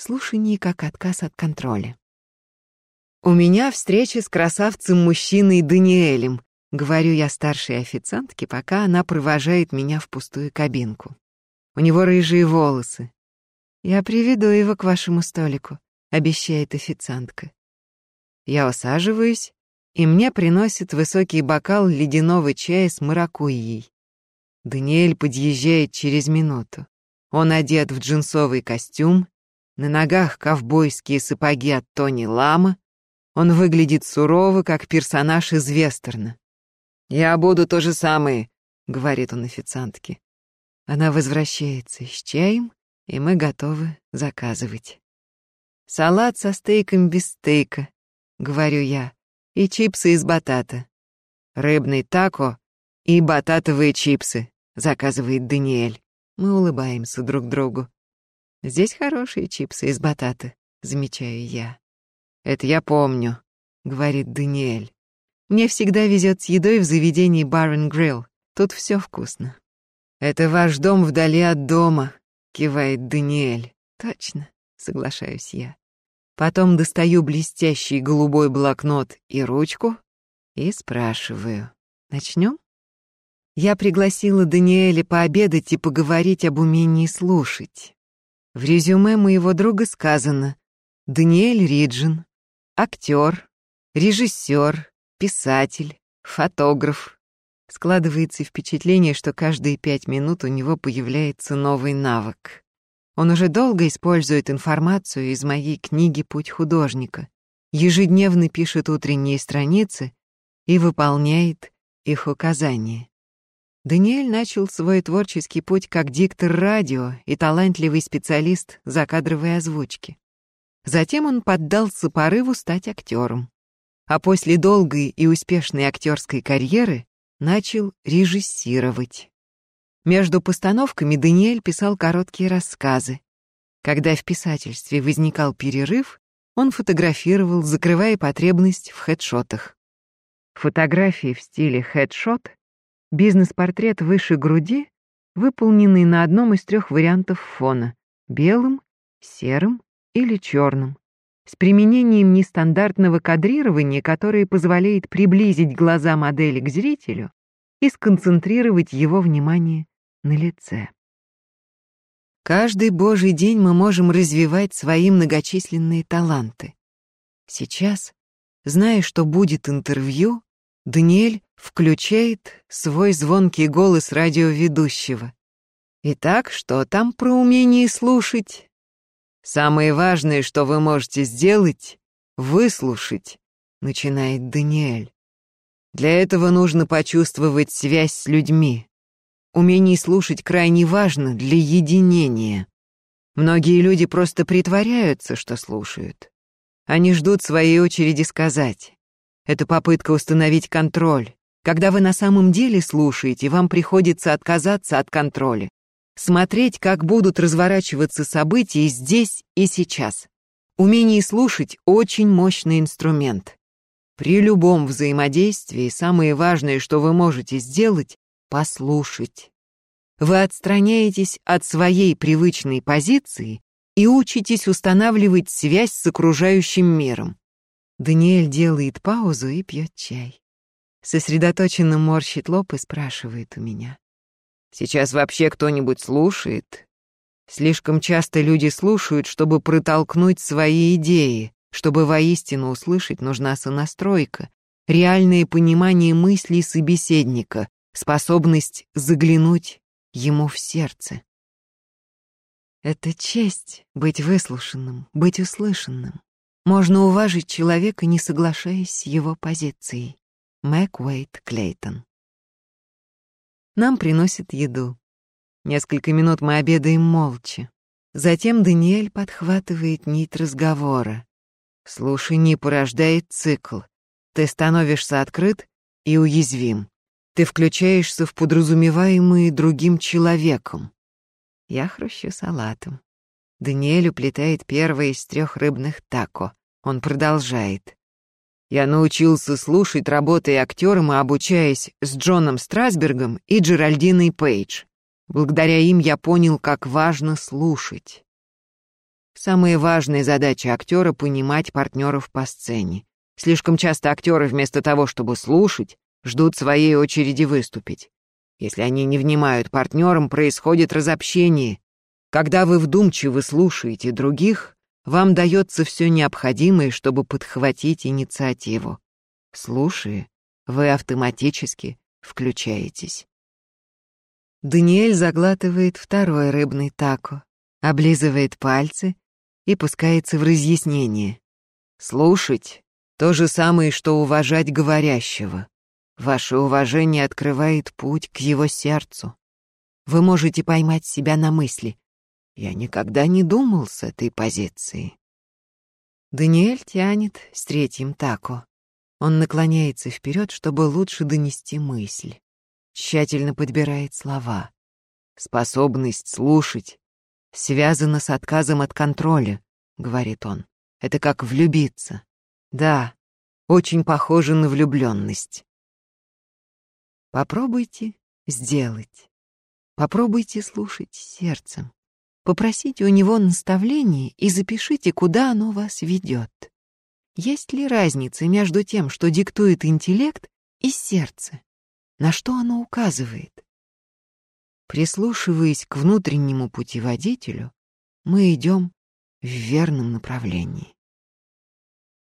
Слушание как отказ от контроля. «У меня встреча с красавцем-мужчиной Даниэлем», — говорю я старшей официантке, пока она провожает меня в пустую кабинку. У него рыжие волосы. «Я приведу его к вашему столику», — обещает официантка. Я усаживаюсь, и мне приносит высокий бокал ледяного чая с маракуйей. Даниэль подъезжает через минуту. Он одет в джинсовый костюм, на ногах ковбойские сапоги от Тони Лама, он выглядит сурово, как персонаж из вестерна. «Я буду то же самое», — говорит он официантке. Она возвращается с чаем, и мы готовы заказывать. «Салат со стейком без стейка», — говорю я, и чипсы из батата. «Рыбный тако и бататовые чипсы», — заказывает Даниэль. Мы улыбаемся друг другу. «Здесь хорошие чипсы из батата», — замечаю я. «Это я помню», — говорит Даниэль. «Мне всегда везет с едой в заведении and Grill. Тут все вкусно». «Это ваш дом вдали от дома», — кивает Даниэль. «Точно», — соглашаюсь я. Потом достаю блестящий голубой блокнот и ручку и спрашиваю. «Начнем?» Я пригласила Даниэля пообедать и поговорить об умении слушать. В резюме моего друга сказано «Даниэль Риджин, актер, режиссер, писатель, фотограф. Складывается впечатление, что каждые пять минут у него появляется новый навык. Он уже долго использует информацию из моей книги «Путь художника», ежедневно пишет утренние страницы и выполняет их указания. Даниэль начал свой творческий путь как диктор радио и талантливый специалист закадровой озвучки. Затем он поддался порыву стать актером. А после долгой и успешной актерской карьеры начал режиссировать. Между постановками Даниэль писал короткие рассказы. Когда в писательстве возникал перерыв, он фотографировал, закрывая потребность в хедшотах. Фотографии в стиле хедшот — бизнес-портрет выше груди, выполненный на одном из трех вариантов фона — белым, серым или черным, с применением нестандартного кадрирования, которое позволяет приблизить глаза модели к зрителю и сконцентрировать его внимание на лице. Каждый божий день мы можем развивать свои многочисленные таланты. Сейчас, зная, что будет интервью, Даниэль включает свой звонкий голос радиоведущего. Итак, что там про умение слушать? Самое важное, что вы можете сделать — выслушать, начинает Даниэль. Для этого нужно почувствовать связь с людьми. Умение слушать крайне важно для единения. Многие люди просто притворяются, что слушают. Они ждут своей очереди сказать. Это попытка установить контроль. Когда вы на самом деле слушаете, вам приходится отказаться от контроля смотреть, как будут разворачиваться события здесь и сейчас. Умение слушать — очень мощный инструмент. При любом взаимодействии самое важное, что вы можете сделать — послушать. Вы отстраняетесь от своей привычной позиции и учитесь устанавливать связь с окружающим миром. Даниэль делает паузу и пьет чай. Сосредоточенно морщит лоб и спрашивает у меня. Сейчас вообще кто-нибудь слушает? Слишком часто люди слушают, чтобы протолкнуть свои идеи. Чтобы воистину услышать, нужна сонастройка, реальное понимание мыслей собеседника, способность заглянуть ему в сердце. Это честь быть выслушанным, быть услышанным. Можно уважить человека, не соглашаясь с его позицией. Мэг Уэйт Клейтон нам приносят еду. Несколько минут мы обедаем молча. Затем Даниэль подхватывает нить разговора. Слушай, не порождает цикл. Ты становишься открыт и уязвим. Ты включаешься в подразумеваемые другим человеком. Я хрущу салатом. Даниэль уплетает первое из трех рыбных тако. Он продолжает. Я научился слушать, работая актером и обучаясь с Джоном Страсбергом и Джеральдиной Пейдж. Благодаря им я понял, как важно слушать. Самая важная задача актера — понимать партнеров по сцене. Слишком часто актеры вместо того, чтобы слушать, ждут своей очереди выступить. Если они не внимают партнерам, происходит разобщение. Когда вы вдумчиво слушаете других, вам дается все необходимое, чтобы подхватить инициативу. Слушая, вы автоматически включаетесь. Даниэль заглатывает второй рыбный тако, облизывает пальцы и пускается в разъяснение. Слушать — то же самое, что уважать говорящего. Ваше уважение открывает путь к его сердцу. Вы можете поймать себя на мысли. Я никогда не думал с этой позиции. Даниэль тянет с третьим тако. Он наклоняется вперед, чтобы лучше донести мысль. Тщательно подбирает слова. Способность слушать связана с отказом от контроля, говорит он. Это как влюбиться. Да, очень похоже на влюбленность. Попробуйте сделать. Попробуйте слушать сердцем. Попросите у него наставления и запишите, куда оно вас ведет. Есть ли разница между тем, что диктует интеллект, и сердце? На что оно указывает? Прислушиваясь к внутреннему путеводителю, мы идем в верном направлении.